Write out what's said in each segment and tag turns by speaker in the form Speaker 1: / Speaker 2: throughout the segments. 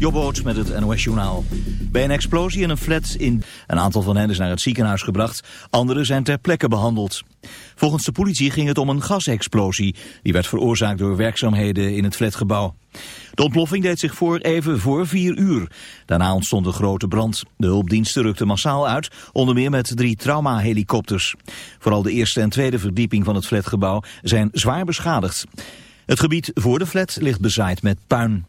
Speaker 1: Jobboot met het NOS Journaal. Bij een explosie in een flat in... Een aantal van hen is naar het ziekenhuis gebracht. Anderen zijn ter plekke behandeld. Volgens de politie ging het om een gasexplosie. Die werd veroorzaakt door werkzaamheden in het flatgebouw. De ontploffing deed zich voor even voor vier uur. Daarna ontstond een grote brand. De hulpdiensten rukten massaal uit, onder meer met drie traumahelikopters. Vooral de eerste en tweede verdieping van het flatgebouw zijn zwaar beschadigd. Het gebied voor de flat ligt bezaaid met puin.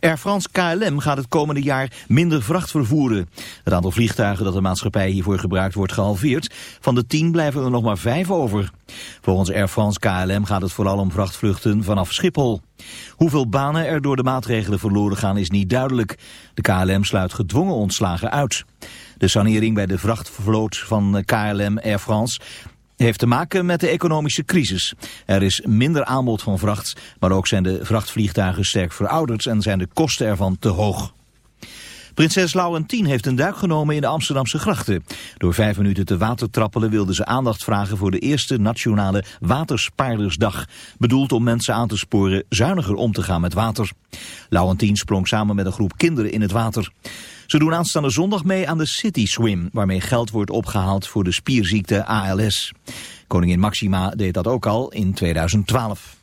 Speaker 1: Air France KLM gaat het komende jaar minder vracht vervoeren. Het aantal vliegtuigen dat de maatschappij hiervoor gebruikt wordt gehalveerd. Van de tien blijven er nog maar vijf over. Volgens Air France KLM gaat het vooral om vrachtvluchten vanaf Schiphol. Hoeveel banen er door de maatregelen verloren gaan is niet duidelijk. De KLM sluit gedwongen ontslagen uit. De sanering bij de vrachtvloot van KLM Air France heeft te maken met de economische crisis. Er is minder aanbod van vracht, maar ook zijn de vrachtvliegtuigen sterk verouderd en zijn de kosten ervan te hoog. Prinses Laurentien heeft een duik genomen in de Amsterdamse grachten. Door vijf minuten te watertrappelen wilde ze aandacht vragen voor de eerste nationale Waterspaardersdag. Bedoeld om mensen aan te sporen zuiniger om te gaan met water. Laurentien sprong samen met een groep kinderen in het water. Ze doen aanstaande zondag mee aan de City Swim, waarmee geld wordt opgehaald voor de spierziekte ALS. Koningin Maxima deed dat ook al in 2012.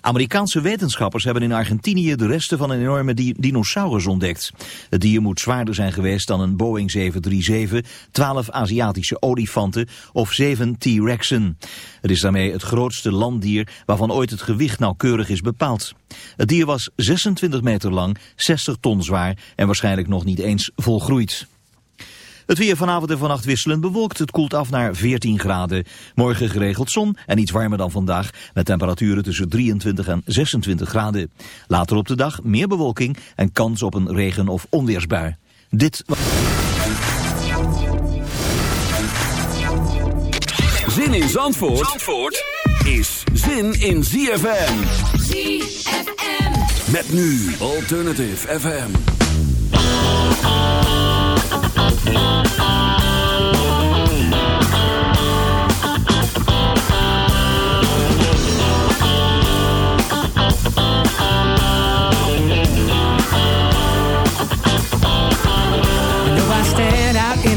Speaker 1: Amerikaanse wetenschappers hebben in Argentinië de resten van een enorme dinosaurus ontdekt. Het dier moet zwaarder zijn geweest dan een Boeing 737, 12 Aziatische olifanten of 7 T-Rexen. Het is daarmee het grootste landdier waarvan ooit het gewicht nauwkeurig is bepaald. Het dier was 26 meter lang, 60 ton zwaar en waarschijnlijk nog niet eens volgroeid. Het weer vanavond en vannacht wisselend bewolkt. Het koelt af naar 14 graden. Morgen geregeld zon en iets warmer dan vandaag. Met temperaturen tussen 23 en 26 graden. Later op de dag meer bewolking en kans op een regen- of onweersbui. Dit
Speaker 2: Zin in Zandvoort, Zandvoort is zin in ZFM. ZFM. Met nu Alternative FM.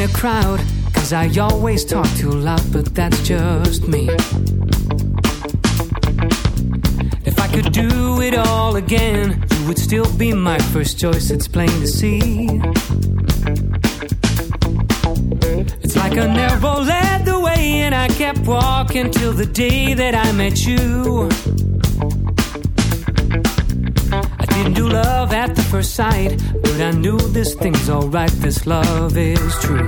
Speaker 3: A crowd Cause I always talk too loud But that's just me. If I could do it all again You would still be my first choice It's plain to see. It's like I never led the way And I kept walking till the day that I met you didn't do love at the first sight But I knew this thing's alright This love is true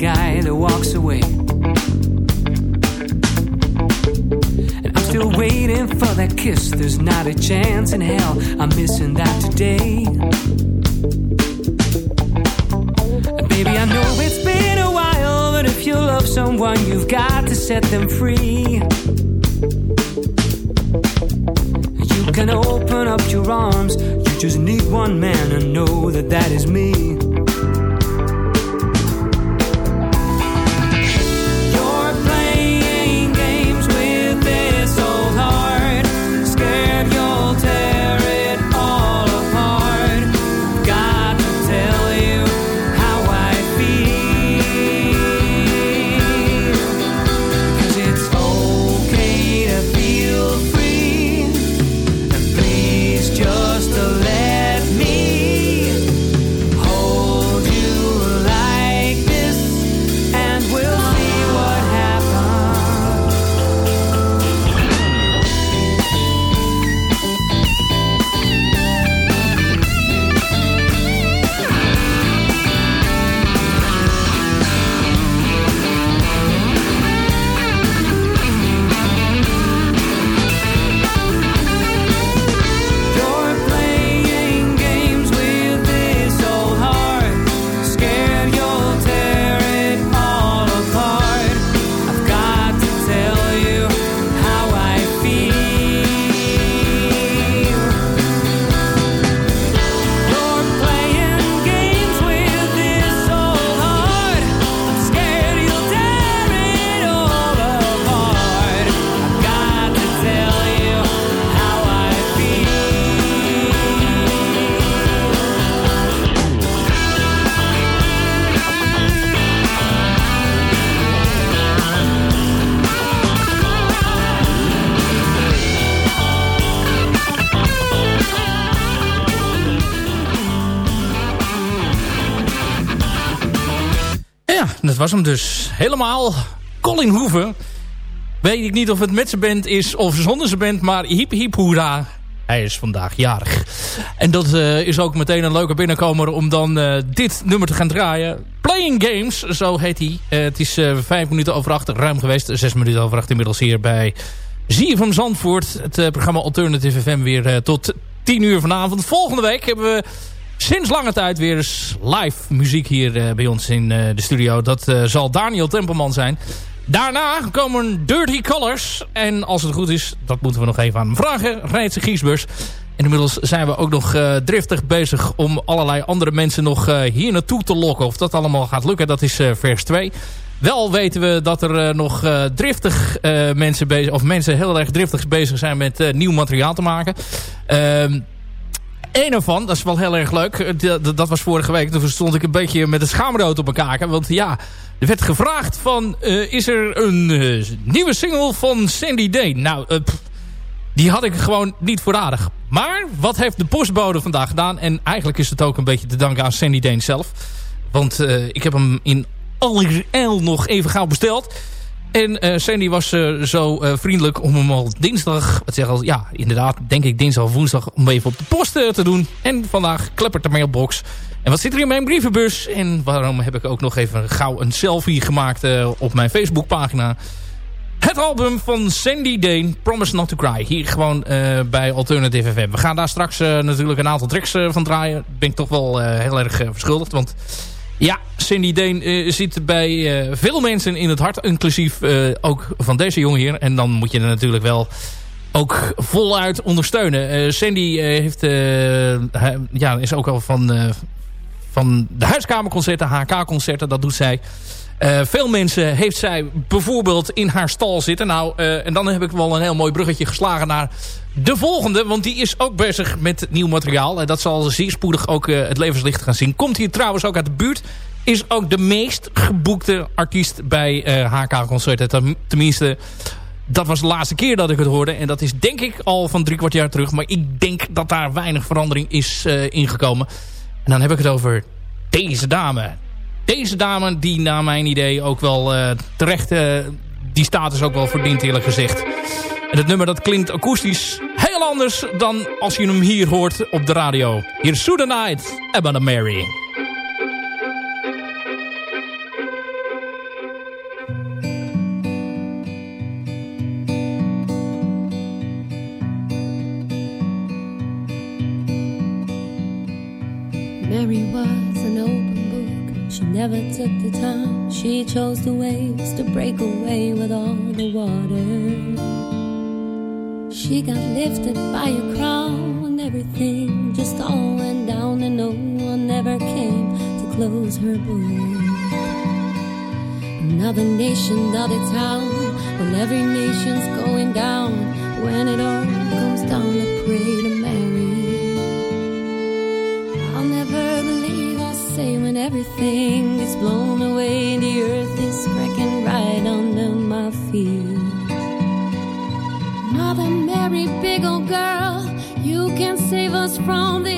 Speaker 3: guy that walks away. And I'm still waiting for that kiss. There's not a chance in hell I'm missing that today. And baby, I know it's been a while, but if you love someone, you've got to set them free. You can open up your arms. You just need one man to know that that is me.
Speaker 4: Dat was hem dus. Helemaal Colin Hoeven. Weet ik niet of het met zijn band is of zonder zijn band, maar hip hip hoera. Hij is vandaag jarig. En dat uh, is ook meteen een leuke binnenkomer om dan uh, dit nummer te gaan draaien. Playing Games, zo heet hij. Uh, het is vijf minuten over acht, ruim geweest. Zes minuten over acht inmiddels hier bij van Zandvoort. Het programma Alternative FM weer tot tien uur vanavond. Volgende week hebben we sinds lange tijd weer eens live muziek hier bij ons in de studio. Dat zal Daniel Tempelman zijn. Daarna komen Dirty Colors. En als het goed is, dat moeten we nog even aan vragen, rijdt ze Giesbus. En inmiddels zijn we ook nog driftig bezig om allerlei andere mensen nog hier naartoe te lokken. Of dat allemaal gaat lukken, dat is vers 2. Wel weten we dat er nog driftig mensen bezig, of mensen heel erg driftig bezig zijn met nieuw materiaal te maken. Een ervan, dat is wel heel erg leuk. Dat, dat was vorige week. Toen stond ik een beetje met de schaamrood op elkaar. Want ja, er werd gevraagd van... Uh, is er een uh, nieuwe single van Sandy Day? Nou, die had ik gewoon niet voorradig. Maar wat heeft de postbode vandaag gedaan? En eigenlijk is het ook een beetje te danken aan Sandy Dane zelf. Want ik heb hem in allerijl nog even gauw besteld. En uh, Sandy was uh, zo uh, vriendelijk om hem al dinsdag, wat zeg al, ja, inderdaad, denk ik dinsdag of woensdag, om even op de post te doen. En vandaag kleppert de mailbox. En wat zit er in mijn brievenbus? En waarom heb ik ook nog even gauw een selfie gemaakt op mijn Facebookpagina? Het album van Sandy Dane, Promise Not To Cry. Hier gewoon bij Alternative FM. We gaan daar straks natuurlijk een aantal tracks van draaien. Ben ik toch wel heel erg verschuldigd, want ja, Cindy Deen uh, zit bij uh, veel mensen in het hart. Inclusief uh, ook van deze jongen hier. En dan moet je er natuurlijk wel ook voluit ondersteunen. Cindy heeft, ja, is ook al van, van de huiskamerconcerten, HK-concerten. Dat doet zij. Veel mensen heeft zij bijvoorbeeld in haar stal zitten. Nou, en dan heb ik wel een heel mooi bruggetje geslagen naar de volgende. Want die is ook bezig met nieuw materiaal. En dat zal zeer spoedig ook het levenslicht gaan zien. Komt hier trouwens ook uit de buurt is ook de meest geboekte artiest bij HK-concerten. Tenminste, dat was de laatste keer dat ik het hoorde. En dat is denk ik al van drie kwart jaar terug. Maar ik denk dat daar weinig verandering is ingekomen. En dan heb ik het over deze dame. Deze dame die naar mijn idee ook wel uh, terecht... Uh, die status ook wel verdient eerlijk gezegd. En het nummer dat klinkt akoestisch heel anders dan als je hem hier hoort op de radio. Hier is Sudan Night, Ebba Mary.
Speaker 5: Mary book. She never took the time. She chose the waves to break away with all the water. She got lifted by a crown and everything just all went down, and no one ever came to close her book. Another nation, another town. When every nation's going down, when it all comes down, I pray to Mary. Everything is blown away and the earth is cracking right under my feet. Mother Mary, big old girl, you can save us from this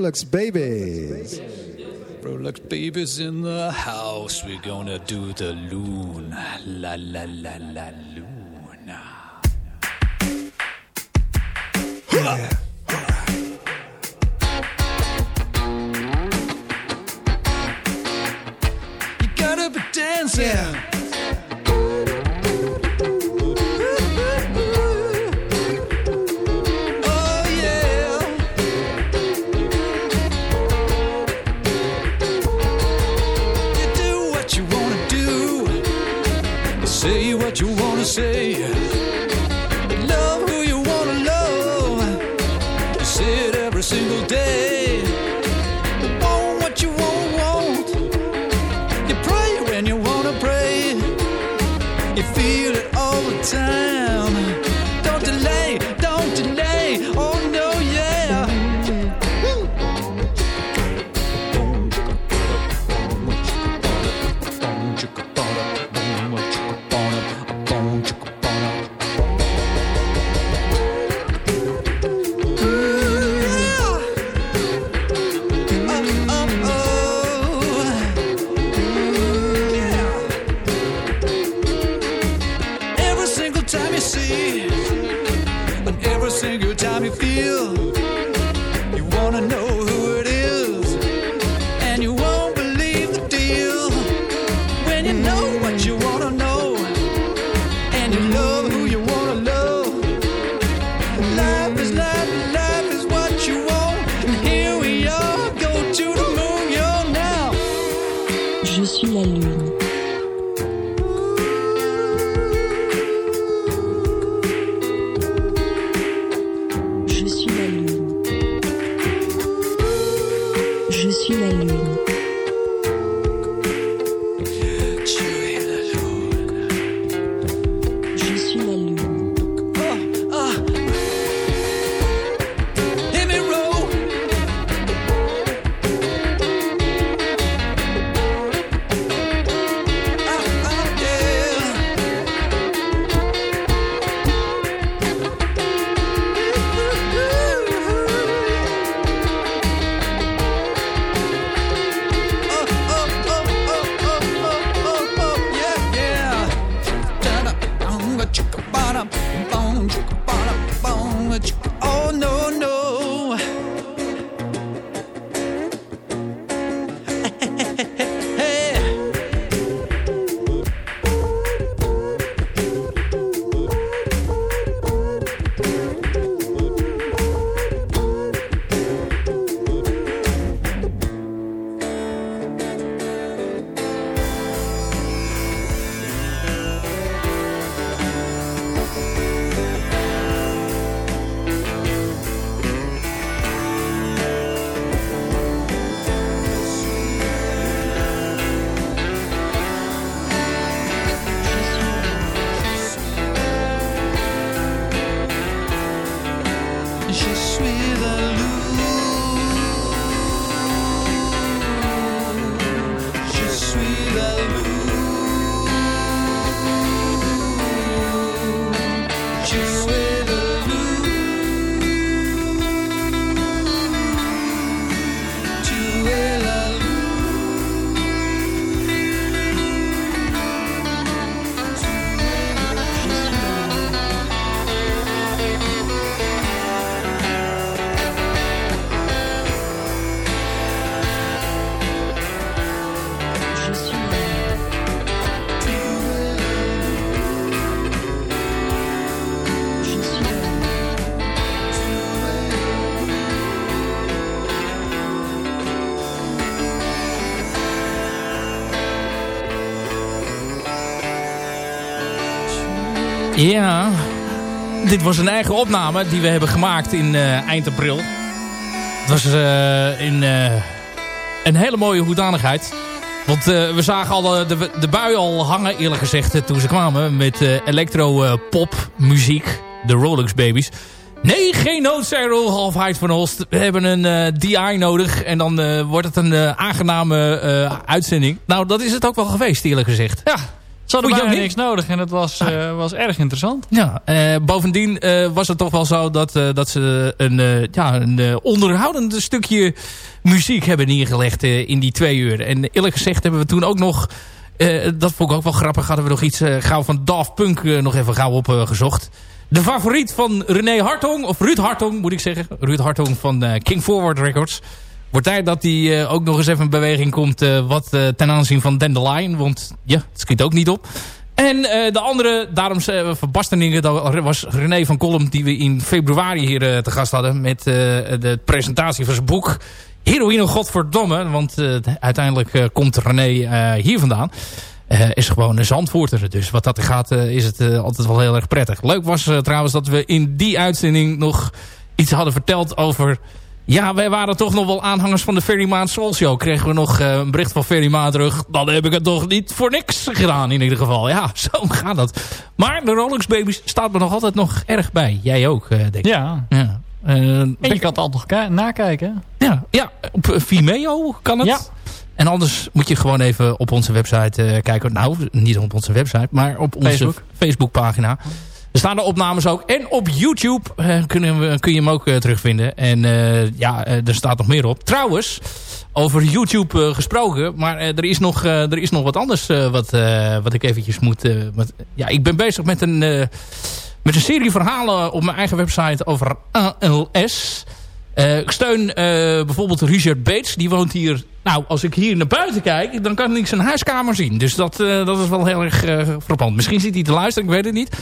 Speaker 6: Rolex Babies.
Speaker 7: Rolex babies in the house. We're gonna do the loon. La la la la loon. See, and every single time you feel, you wanna know
Speaker 4: Ja, dit was een eigen opname die we hebben gemaakt in eh, eind april. Het was eh, in eh, een hele mooie hoedanigheid. Want we zagen al de, de, bui al hangen, eerlijk gezegd, toen ze kwamen. Met eh, electro-pop muziek, de Rolex Babies. Nee, geen noodzero, half Heid van Holst. We hebben een DI nodig en dan wordt het een aangename uitzending. Nou, dat is het ook wel geweest, eerlijk gezegd. Ja,
Speaker 8: hadden bijna niks nodig en het was, eh, was erg interessant.
Speaker 4: Ja, eh, bovendien eh, was het toch wel zo dat, dat ze een, ja, een onderhoudend stukje muziek hebben neergelegd in die twee uur. En eerlijk gezegd hebben we toen ook nog, dat vond ik ook wel grappig, hadden we nog iets gauw van Daft Punk nog even gauw opgezocht. de favoriet van René Hartong, of Ruud Hartong moet ik zeggen. Ruud Hartong van King Forward Records. Wordt tijd dat hij eh, ook nog eens even in beweging komt eh, wat eh, ten aanzien van Dandelion. Want ja, het schiet ook niet op. En de andere, daarom verbasterningen, dat was René van Kolm... die we in februari hier te gast hadden... met de presentatie van zijn boek Heroïne Godverdomme. Want uiteindelijk komt René hier vandaan. is gewoon een zandvoorter. Dus wat dat gaat is het altijd wel heel erg prettig. Leuk was trouwens dat we in die uitzending nog iets hadden verteld over... Ja, wij waren toch nog wel aanhangers van de Ferry Maan Soul Show. Kregen we nog uh, een bericht van Ferry Maan terug. Dan heb ik het toch niet voor niks gedaan in ieder geval. Ja, zo gaat dat. Maar de Rolex Babies staat me nog altijd nog erg bij. Jij ook, uh, denk ik.
Speaker 8: Ja.
Speaker 4: ja.
Speaker 8: Uh, en je kan het altijd nog nakijken.
Speaker 4: Ja, ja, op Vimeo kan het.
Speaker 8: Ja.
Speaker 4: En anders moet je gewoon even op onze website kijken. Nou, niet op onze website, maar op onze
Speaker 8: Facebook.
Speaker 4: Facebookpagina. Er staan de opnames ook. En op YouTube uh, kunnen we, kun je hem ook uh, terugvinden. En uh, ja, er staat nog meer op. Trouwens, over YouTube gesproken. Maar er, is nog, er is nog wat anders wat, wat ik eventjes moet... Ja, ik ben bezig met een, met een serie verhalen op mijn eigen website over ALS. ik steun bijvoorbeeld Richard Bates. Die woont hier... Nou, als ik hier naar buiten kijk, dan kan ik zijn huiskamer zien. Dus dat, dat is wel heel erg frappant. Misschien zit hij te luisteren, ik weet het niet.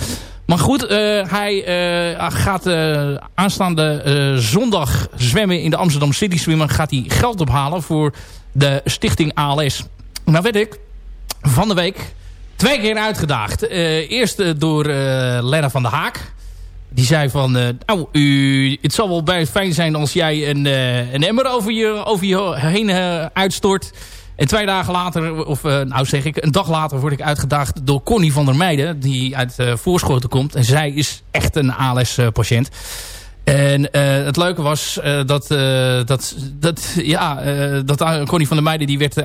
Speaker 4: Maar goed, uh, hij uh, gaat uh, aanstaande zondag zwemmen in de Amsterdam City Swimmer. Gaat hij geld ophalen voor de stichting ALS. Nou weet ik, van de week twee keer uitgedaagd. eerst door Lena van der Haak. Die zei van, nou, u, het zal wel bij fijn zijn als jij een, een emmer over je, over je heen uitstort. En twee dagen later, of nou zeg ik, een dag later word ik uitgedaagd door Connie van der Meijden. Die uit Voorschoten komt. En zij is echt een ALS-patiënt. En het leuke was dat, dat, dat, ja, dat Connie van der Meijden die werd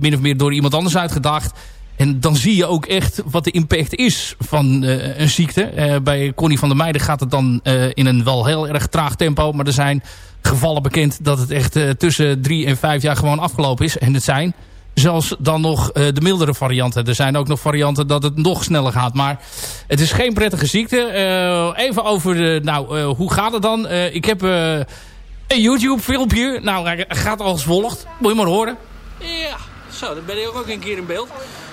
Speaker 4: min of meer door iemand anders uitgedaagd. En dan zie je ook echt wat de impact is van uh, een ziekte. Uh, bij Connie van der Meijden gaat het dan uh, in een wel heel erg traag tempo. Maar er zijn gevallen bekend dat het echt tussen drie en vijf jaar gewoon afgelopen is. En het zijn zelfs dan nog de mildere varianten. Er zijn ook nog varianten dat het nog sneller gaat. Maar het is geen prettige ziekte. even over, de, nou, hoe gaat het dan? ik heb een YouTube filmpje. Nou, gaat als volgt. Moet je maar horen. Ja, zo, dan ben ik ook een keer in beeld.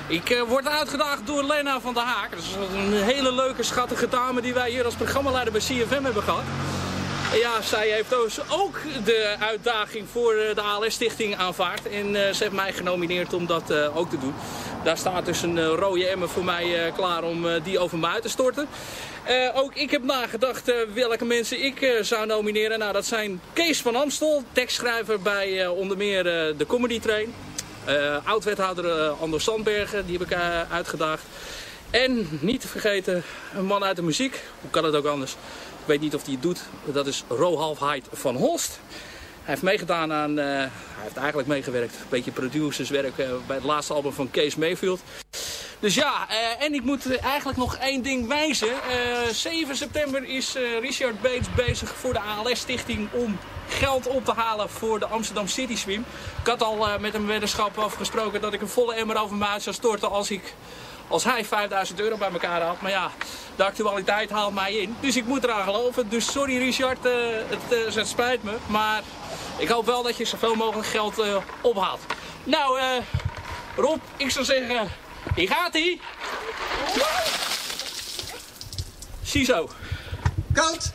Speaker 4: Ik uh, word uitgedaagd door Lena van der Haak. Dat is een hele leuke, schattige dame die wij hier als programmaleider bij CFM hebben gehad. Ja, zij heeft dus ook de uitdaging voor de ALS-stichting aanvaard. En uh, ze heeft mij genomineerd om dat ook te doen. Daar staat dus een rode emmer voor mij klaar om die over me uit te storten. ook ik heb nagedacht welke mensen ik zou nomineren. Nou, dat zijn Kees van Amstel, tekstschrijver bij onder meer de Comedy Train. Uh, Oud-wethouder uh, Anders Sandbergen, die heb ik uh, uitgedaagd. En niet te vergeten, een man uit de muziek. Hoe kan het ook anders? Ik weet niet of hij het doet. Dat is Rohalf Heid van Holst. Hij heeft meegedaan aan, hij heeft eigenlijk meegewerkt. Een beetje producerswerk bij het laatste album van Kees Mayfield. Dus ja, en ik moet eigenlijk nog één ding wijzen. 7 september is Richard Bates bezig voor de ALS-stichting om geld op te halen voor de Amsterdam City Swim. Ik had al uh, met een weddenschap afgesproken dat ik een volle emmer over uit zou storten als, ik, als hij 5000 euro bij elkaar had. Maar ja, de actualiteit haalt mij in. Dus ik moet eraan geloven. Dus sorry Richard, uh, het, uh, het, spijt me. Maar ik hoop wel dat je zoveel mogelijk geld ophaalt. Nou, Rob, ik zou zeggen, hier gaat hij. Ziezo.
Speaker 6: Koud.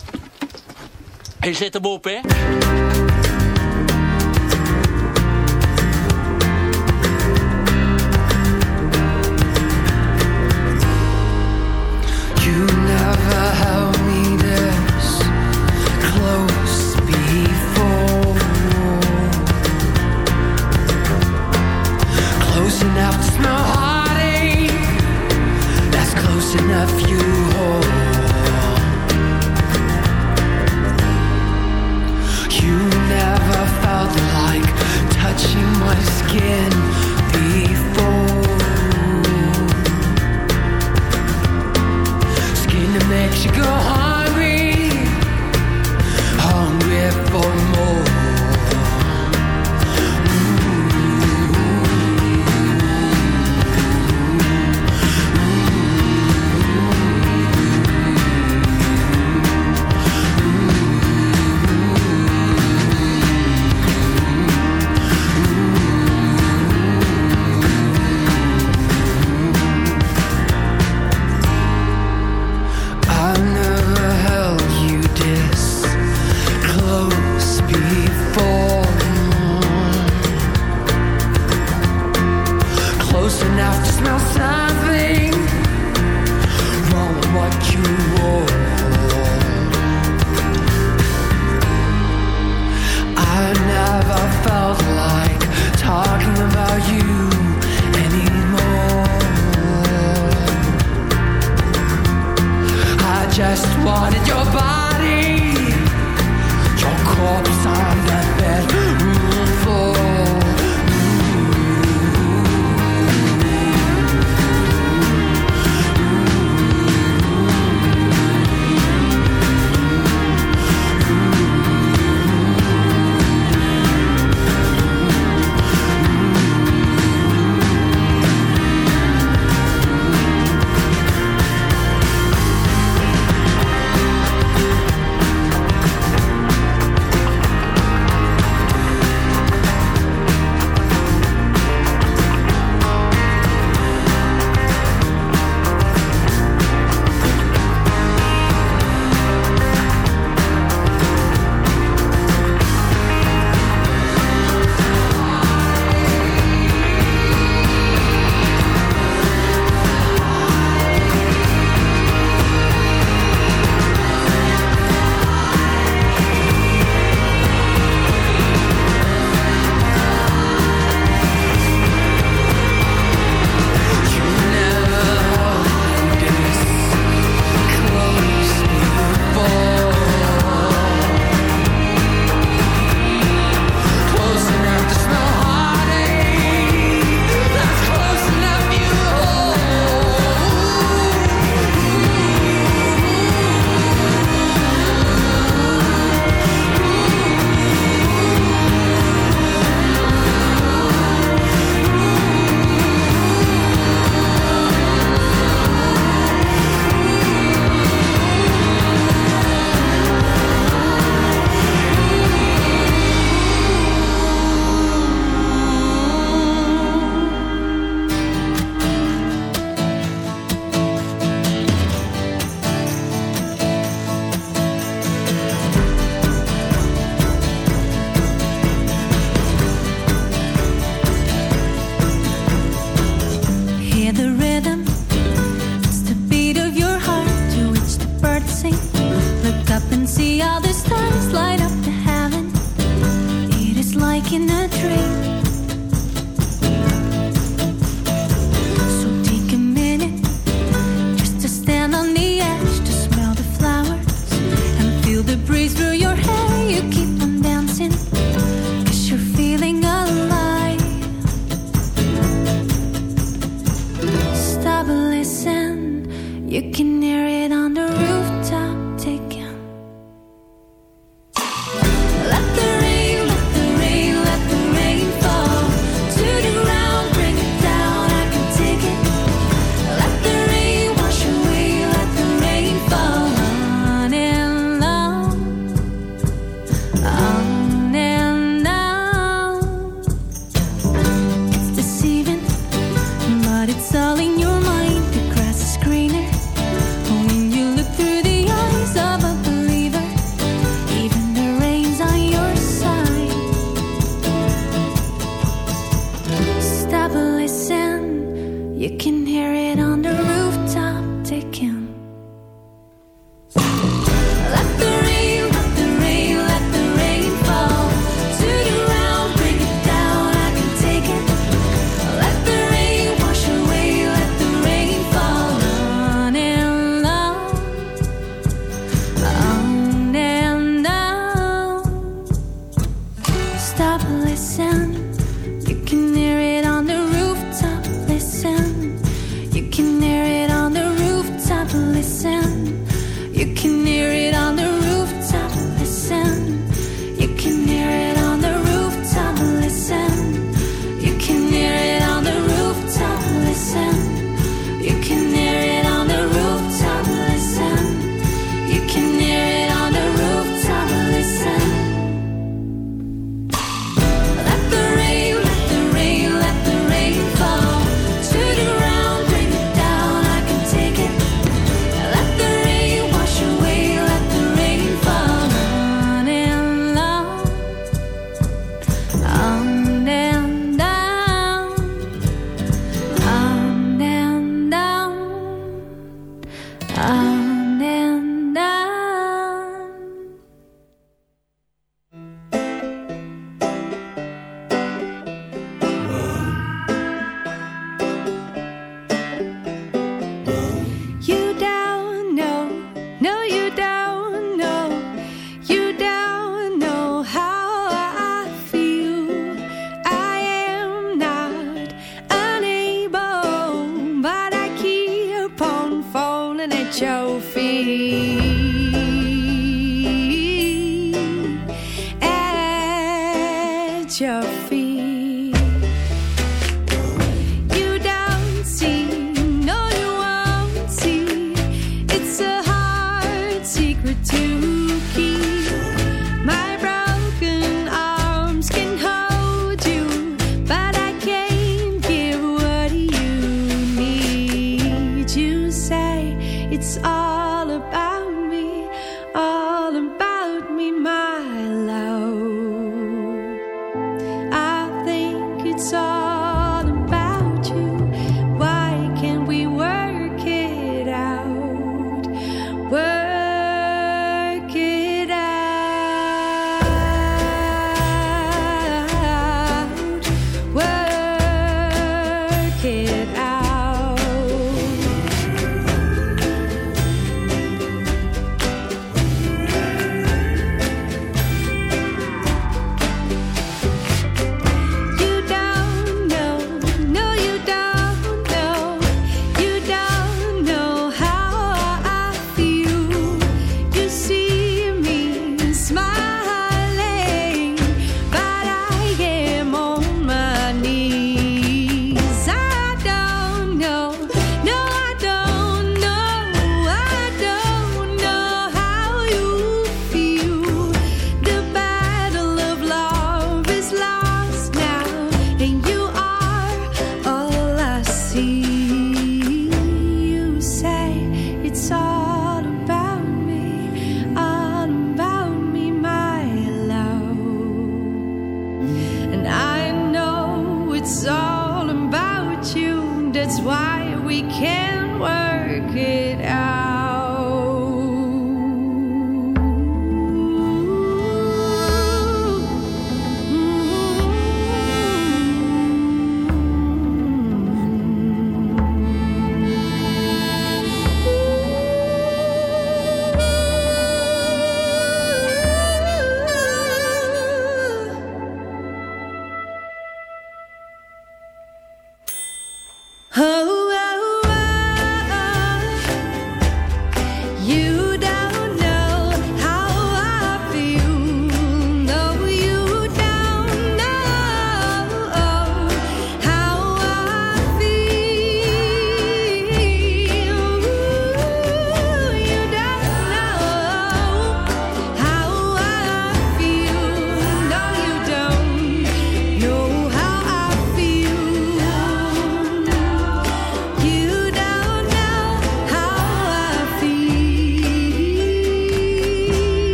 Speaker 4: Hij zet hem op, hè?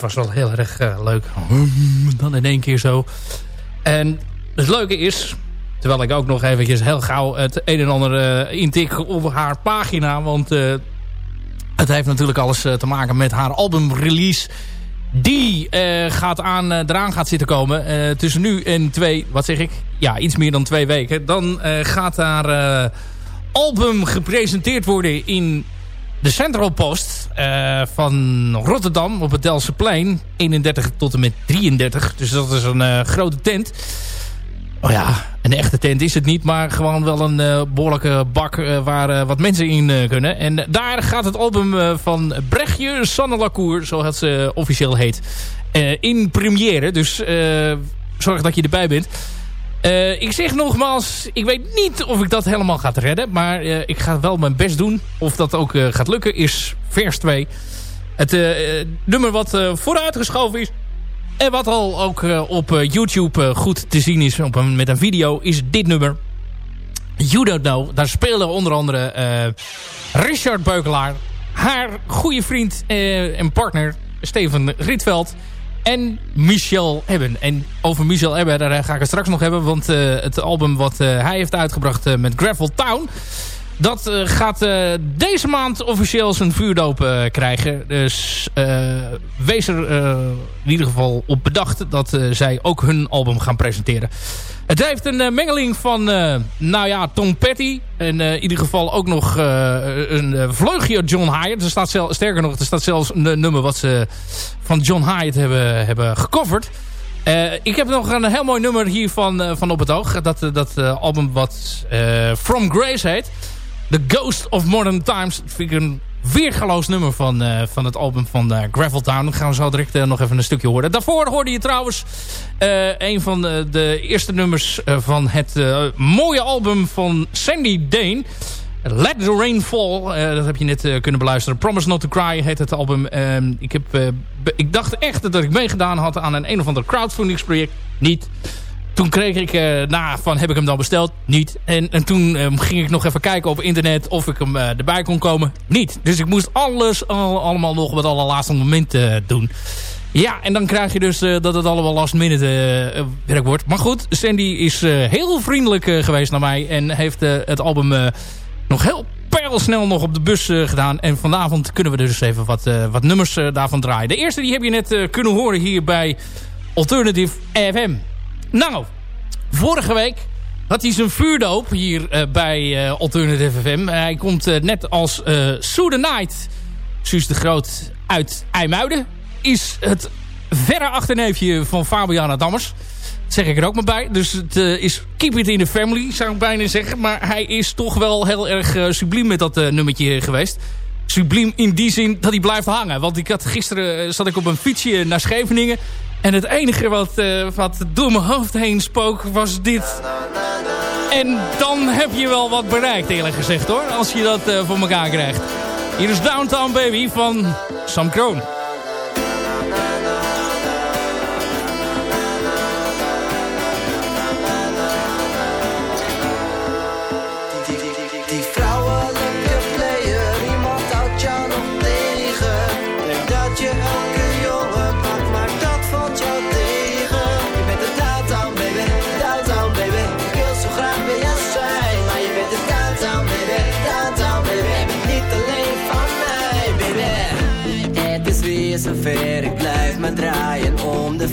Speaker 4: Dat was wel heel erg eh, leuk. Dan in één keer zo. En het leuke is... Terwijl ik ook nog eventjes heel gauw het een en ander eh, intik op haar pagina. Want eh, het heeft natuurlijk alles te maken met haar albumrelease. Die gaat aan, eraan gaat zitten komen. Tussen nu en twee, wat zeg ik? Ja, iets meer dan twee weken. Dan gaat haar album gepresenteerd worden in de Central Post eh, van Rotterdam op het Delse Plein. 31 tot en met 33. Dus dat is een eh, grote tent. Oh ja, een echte tent is het niet, maar gewoon wel een eh, behoorlijke bak waar wat mensen in kunnen. En daar gaat het album van Brechtje Sanne Lacour, zoals ze officieel heet, in première. Dus zorg dat je erbij bent. Eh, ik zeg nogmaals, ik weet niet of ik dat helemaal ga redden. Maar eh, ik ga wel mijn best doen. Of dat ook eh, gaat lukken is vers 2. Het nummer wat vooruitgeschoven is. En wat al ook op YouTube goed te zien is op met een video. Is dit nummer. You Don't Know. Daar speelde onder andere Richard Beukelaar. Haar goede vriend en partner Steven Rietveld. En Michel Ebben. En over Michel Ebben, daar ga ik het straks nog hebben. Want eh, het album wat eh, hij heeft uitgebracht eh, met Gravel Town... Dat eh, gaat eh, deze maand officieel zijn vuurdoop eh, krijgen. Dus eh, wees er eh, in ieder geval op bedacht dat eh, zij ook hun album gaan presenteren. Het heeft een eh, mengeling van, eh, nou ja, Tom Petty. En eh, in ieder geval ook nog een vleugje John Hyatt. Er staat zelf, sterker nog, er staat zelfs een nummer wat ze van John Hyatt hebben, hebben gecoverd. Ik heb nog een heel mooi nummer hier van, van op het oog. Dat, dat album wat From Grace heet. The Ghost of Modern Times. Dat vind ik een weergaloos nummer van, eh, van het album van uh, Gravel Town. Dat gaan we zo direct eh, nog even een stukje horen. Daarvoor hoorde je trouwens eh, een van de, de eerste nummers eh, van het eh, mooie album van Sandy Dane. Let the Rain Fall. Eh, dat heb je net eh, kunnen beluisteren. Promise Not to Cry heet het album. Ehm, ik, heb, eh, ik dacht echt dat ik meegedaan had aan een een of ander crowdfundingsproject. Niet. Toen kreeg ik, eh nou, van heb ik hem dan besteld? Niet. En, en toen ehm, ging ik nog even kijken op internet of ik hem eh, erbij kon komen. Niet. Dus ik moest alles al, allemaal nog op het allerlaatste moment eh, doen. Ja, en dan krijg je dus dat het allemaal last minute werk wordt. Maar goed, Sandy is heel vriendelijk geweest naar mij. En heeft het album nog heel pijlsnel nog op de bus gedaan. En vanavond kunnen we dus even wat, wat nummers daarvan draaien. De eerste die heb je net kunnen horen hier bij Alternative FM. Nou, vorige week had hij zijn vuurdoop hier eh, bij eh, Alternative FM. hij komt eh, net als eh Sue the Night, Suus de Groot uit IJmuiden. Is het verre achterneefje van Fabiana Dammers. Dat zeg ik er ook maar bij. Dus het is keep it in the family, zou ik bijna zeggen. Maar hij is toch wel heel erg subliem met dat nummertje geweest. Subliem in die zin dat hij blijft hangen. Want ik had gisteren zat ik op een fietsje naar Scheveningen. En het enige wat, eh, wat door mijn hoofd heen spook was dit. En dan heb je wel wat bereikt eerlijk gezegd hoor. Als je dat eh, voor elkaar krijgt. Hier is Downtown Baby van Sam Kroon.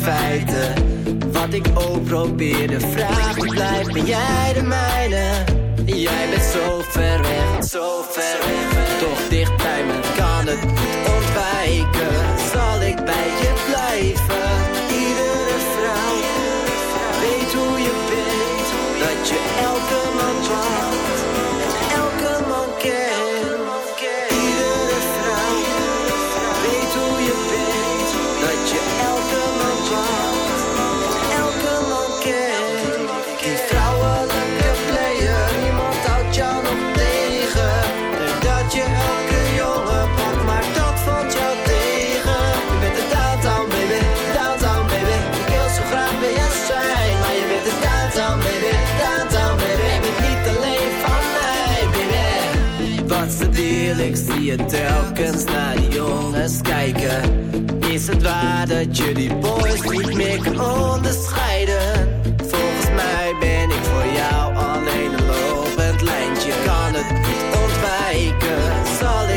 Speaker 9: Feiten. Wat ik ook probeer, de vraag blijft, ben jij de mijne? Jij bent zo ver weg, zo ver weg. Toch dicht bij me kan het niet ontwijken. je
Speaker 10: telkens naar die jongens kijken? Is het waar dat je die boys niet meer kan onderscheiden? Volgens mij ben ik voor jou alleen een lopend lijntje. Kan het niet ontwijken, zal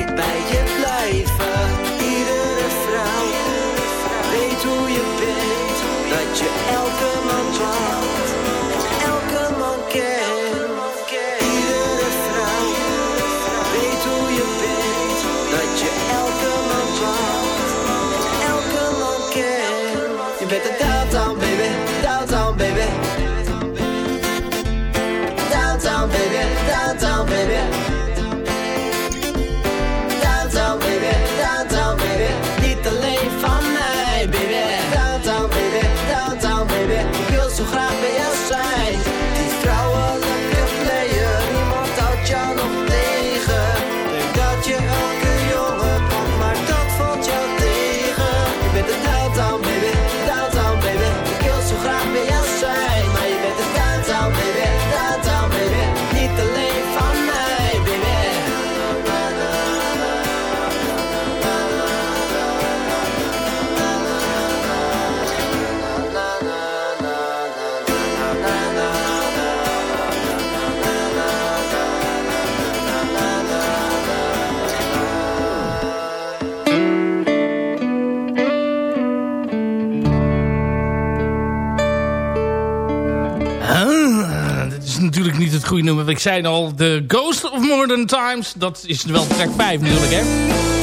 Speaker 7: goede nummer. Ik zei al, The Ghost of Modern Times. Dat is wel track 5 natuurlijk, hè.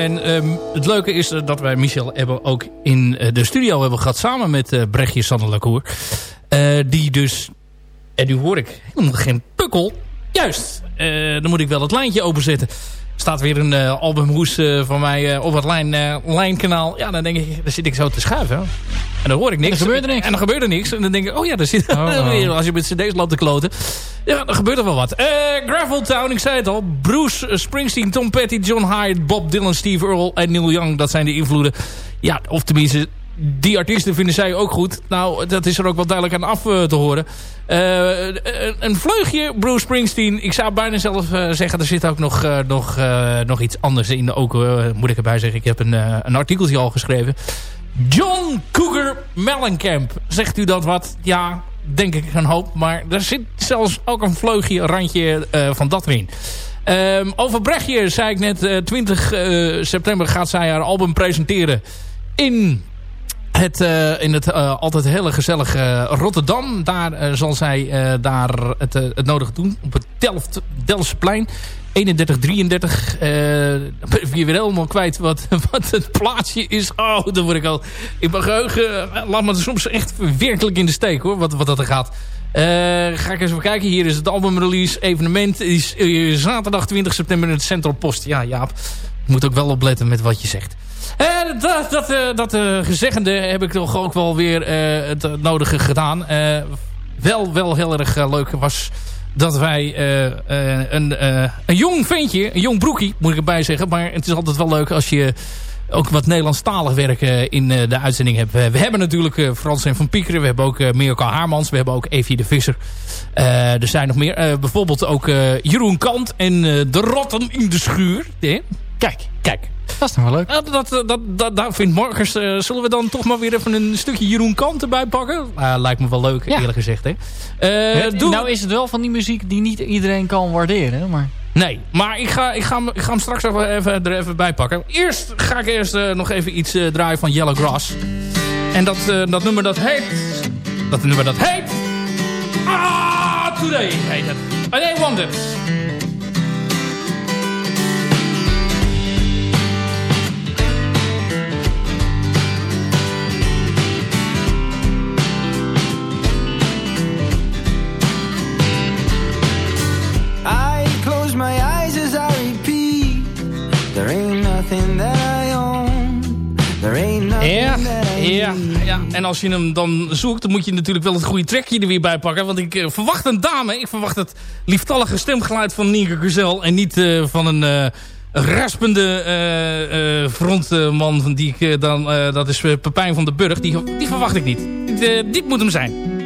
Speaker 4: En ehm, het leuke is eh, dat wij Michel hebben ook in eh, de studio hebben gehad... samen met eh Brechtje Sanderlacour. Die dus... En nu hoor ik helemaal geen pukkel. Juist, dan moet ik wel het lijntje openzetten. Er staat weer een eh, albumhoes van mij op het lijn, lijnkanaal. Ja, dan denk ik, dan zit ik zo te schuiven. En dan hoor ik niks.
Speaker 8: En dan gebeurt er niks.
Speaker 4: En dan gebeurt er niks. En dan denk ik, oh ja, daar zit...
Speaker 8: oh.
Speaker 4: als je met cd's loopt te kloten. Ja, dan gebeurt er wel wat. Eh Gravel Town, ik zei het al. Bruce Springsteen, Tom Petty, John Hyatt, Bob Dylan, Steve Earle en Neil Young. Dat zijn de invloeden. Ja, of tenminste, die artiesten vinden zij ook goed. Nou, dat is er ook wel duidelijk aan af eh, te horen. Eh, een- vleugje Bruce Springsteen. Ik zou bijna zelf zeggen, er zit ook nog, nog, nog iets anders in. Ook moet ik erbij zeggen, ik heb een, een artikeltje al geschreven. John Cougar Mellencamp. Zegt u dat wat? Ja, denk ik een hoop. Maar er zit zelfs ook een vleugje, randje eh, van dat erin. Ehm, over Brechtje zei ik net, eh, 20 eh, september gaat zij haar album presenteren in het, eh, in het eh, altijd hele gezellige Rotterdam. Daar eh, zal zij daar het, het nodige doen. Op het Delft, Delftsplein. 31, 33. eh ben ik weer helemaal kwijt wat, wat het plaatsje is. Oh, dan word ik al... In mijn geheugen eh, laat me soms echt werkelijk in de steek hoor. Wat, wat dat er gaat. Ga ik eens even kijken. Hier is het albumrelease evenement. is zaterdag 20 september in het Central Post. Ja, Jaap. Moet ook wel opletten met wat je zegt. Eh, dat dat, eh, dat eh, gezeggende heb ik toch ook wel weer het nodige gedaan. Wel, wel heel erg leuk was dat wij een, een jong ventje, een jong broekie moet ik erbij zeggen. Maar het is altijd wel leuk als je ook wat Nederlandstalig werk in de uitzending hebt. We, hebben natuurlijk Frans en Van Piekeren. We hebben ook Mirko Haarmans. We hebben ook Evie de Visser. Er zijn nog meer. Bijvoorbeeld ook Jeroen Kant en De Rotten in de Schuur. Eh, Kijk, kijk.
Speaker 8: Dat is nog wel leuk.
Speaker 4: Ja, dat, dat, dat, dat, vindt Marcus. eh, zullen we dan toch maar weer even een stukje Jeroen Kant erbij pakken? Ah, lijkt me wel leuk,
Speaker 8: Ja.
Speaker 4: eerlijk gezegd. Hè? Eh,
Speaker 8: Het- nou is het wel van die muziek die niet iedereen kan waarderen. Maar
Speaker 4: Nee, maar ik ga, ik ga, hem- ik ga hem straks even, even, er even bij pakken. Eerst ga ik eerst eh, nog even iets eh, draaien van Yellow Grass. En dat, eh, dat nummer dat heet... Dat nummer dat heet... Ah, Today heet het. I Want ja, ja. En als je hem dan zoekt, dan moet je natuurlijk wel het goede trekje er weer bij pakken. Want ik eh, verwacht een dame. Ik verwacht het lieftallige stemgeluid van Nienke Guzel. En niet eh, van een eh, raspende frontman. van die ik dan, dat is Pepijn van den Burg. Die, die verwacht ik niet. Dit moet hem zijn.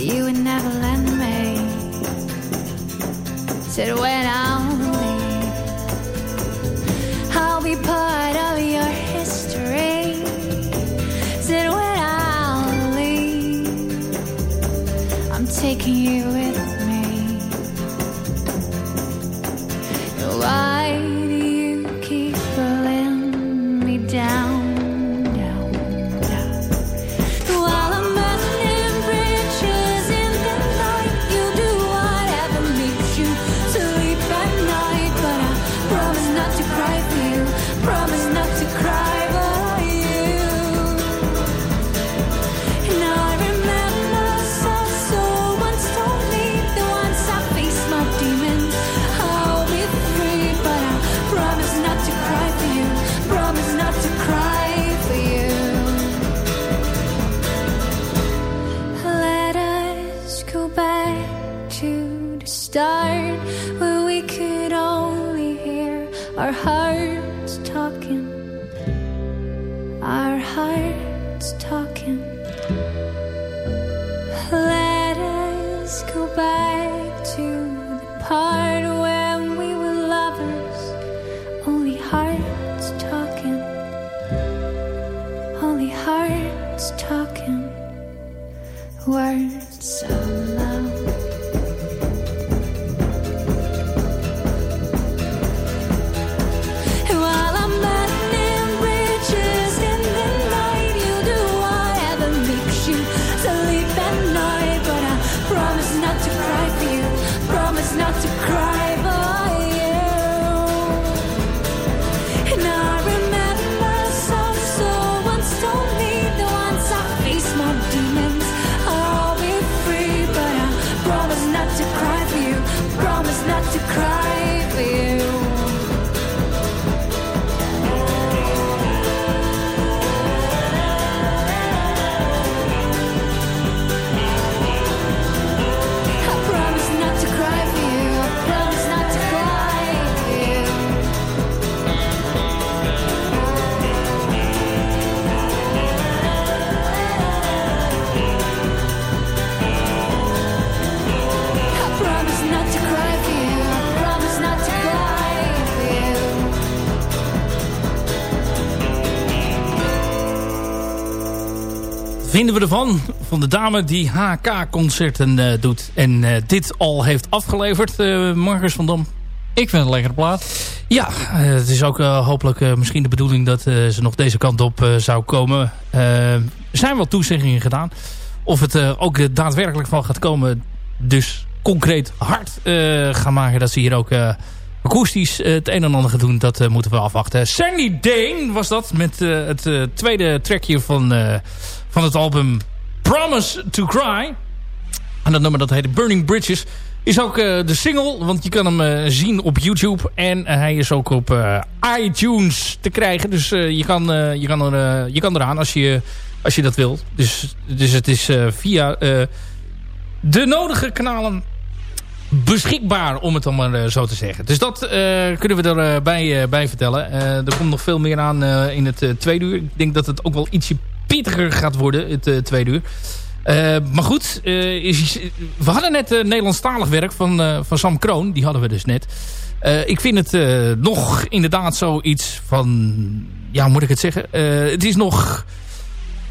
Speaker 11: But you would never let me. Said when I'll
Speaker 4: vinden we ervan? Van de dame die HK-concerten eh, doet. En eh, dit al heeft afgeleverd, Marcus van Dam.
Speaker 8: Ik vind het een lekkere plaat.
Speaker 4: Ja, het is ook hopelijk misschien de bedoeling dat ze nog deze kant op zou komen. Er zijn wel toezeggingen gedaan. Of het ook daadwerkelijk van gaat komen. Dus concreet hard gaan maken dat ze hier ook akoestisch het een en ander gaan doen. Dat moeten we afwachten. Sandy Dane was dat met het tweede trackje van, van het album Promise to Cry. En dat nummer dat heet Burning Bridges. Is ook eh, de single, want je kan hem eh, zien op YouTube. En eh, hij is ook op iTunes te krijgen. Dus je, kan, je, kan er, je kan eraan als je, als je dat wilt. Dus, dus het is via de nodige kanalen beschikbaar, om het dan maar zo te zeggen. Dus dat kunnen we erbij bij, vertellen. Er komt nog veel meer aan in het tweede uur. Ik denk dat het ook wel ietsje pittiger gaat worden, het eh, tweede uur. Eh, maar goed, eh, we hadden net uh, Nederlandstalig werk van, van Sam Kroon. Die hadden we dus net. Ik vind het nog inderdaad zoiets van... Ja, moet ik het zeggen? Het is nog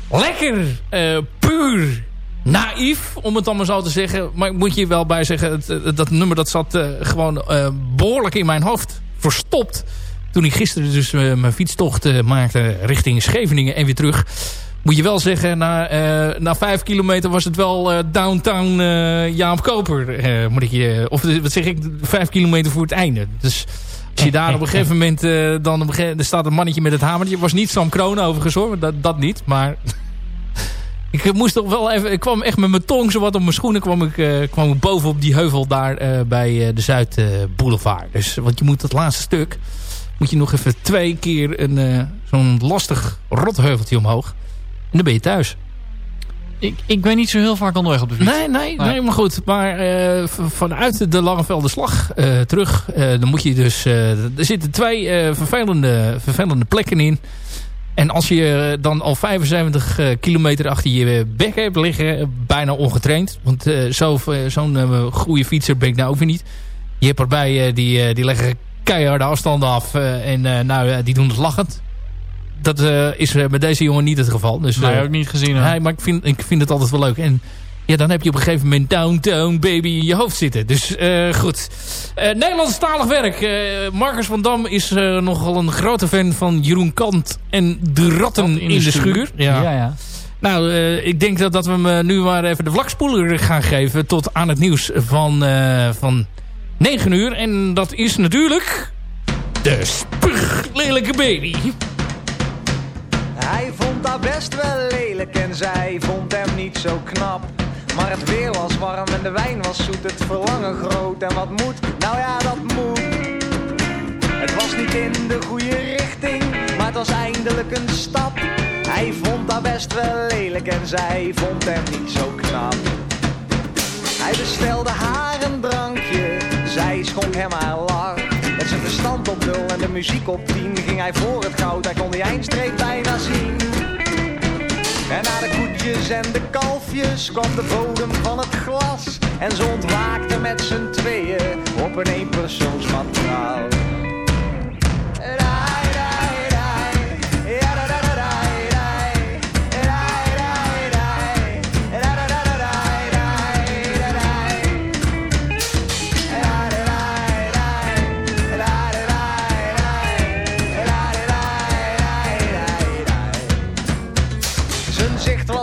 Speaker 4: lekker puur naïef, om het maar zo te zeggen. Maar ik moet je wel bij zeggen, dat nummer dat zat gewoon eh, behoorlijk in mijn hoofd verstopt. Toen ik gisteren dus mijn fietstocht maakte richting Scheveningen en weer terug. Moet je wel zeggen, na, eh, na vijf kilometer was het wel eh, downtown eh Jaap Koper. moet ik je, of wat zeg ik, vijf kilometer voor het einde. Dus als je daar op een gegeven moment, dan er staat een mannetje met het hamertje. Was niet Sam Kroon overigens hoor, dat, dat niet. Maar ik moest toch wel even, ik kwam echt met mijn tong zo wat op mijn schoenen. Kwam ik, kwam ik boven op die heuvel daar bij de Zuid eh, Boulevard. Dus, want je moet dat laatste stuk, moet je nog even twee keer een zo'n lastig rotheuveltje omhoog. En dan ben je thuis.
Speaker 8: Ik, ik ben niet zo heel vaak onderweg op de fiets.
Speaker 4: Nee, nee, nee maar goed. Maar eh, vanuit de Langevelde Slag eh, terug, eh, dan moet je dus... er zitten twee vervelende, vervelende plekken in. En als je dan al 75 eh, kilometer achter je bek hebt liggen, bijna ongetraind. Want zo- zo'n eh, goede fietser ben ik nou ook weer niet. Je hebt erbij, die, die leggen keiharde afstanden af. en nou, die doen het lachend. Dat eh, is eh, met deze jongen niet het geval. Dus,
Speaker 8: Nee,
Speaker 4: eh,
Speaker 8: ook niet gezien. hoor.
Speaker 4: Nee, maar ik vind, ik vind het altijd wel leuk. En ja, dan heb je op een gegeven moment downtown baby in je hoofd zitten. Dus goed. Eh Nederlandstalig werk. Marcus van Dam is nogal een grote fan van Jeroen Kant en de ratten in, de schuur.
Speaker 8: Ja, ja.
Speaker 4: Nou, eh, ik denk dat, dat we hem nu maar even de vlakspoeler gaan geven tot aan het nieuws van, van 9 uur. En dat is natuurlijk de spuuglelijke baby.
Speaker 10: Hij vond haar best wel lelijk en zij vond hem niet zo knap. Maar het weer was warm en de wijn was zoet, het verlangen groot. En wat moet? Nou ja, dat moet. Het was niet in de goede richting, maar het was eindelijk een stap. Hij vond haar best wel lelijk en zij vond hem niet zo knap. Hij bestelde haar een drankje, zij schonk hem haar lach. Het zijn verstand op nul en de muziek op tien ging hij voor het goud, hij kon die eindstreep bijna zien. En na de koetjes en de kalfjes kwam de bodem van het glas. En ze ontwaakten met z'n tweeën op een eenpersoonsmatras.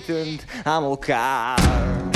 Speaker 10: Geketend aan.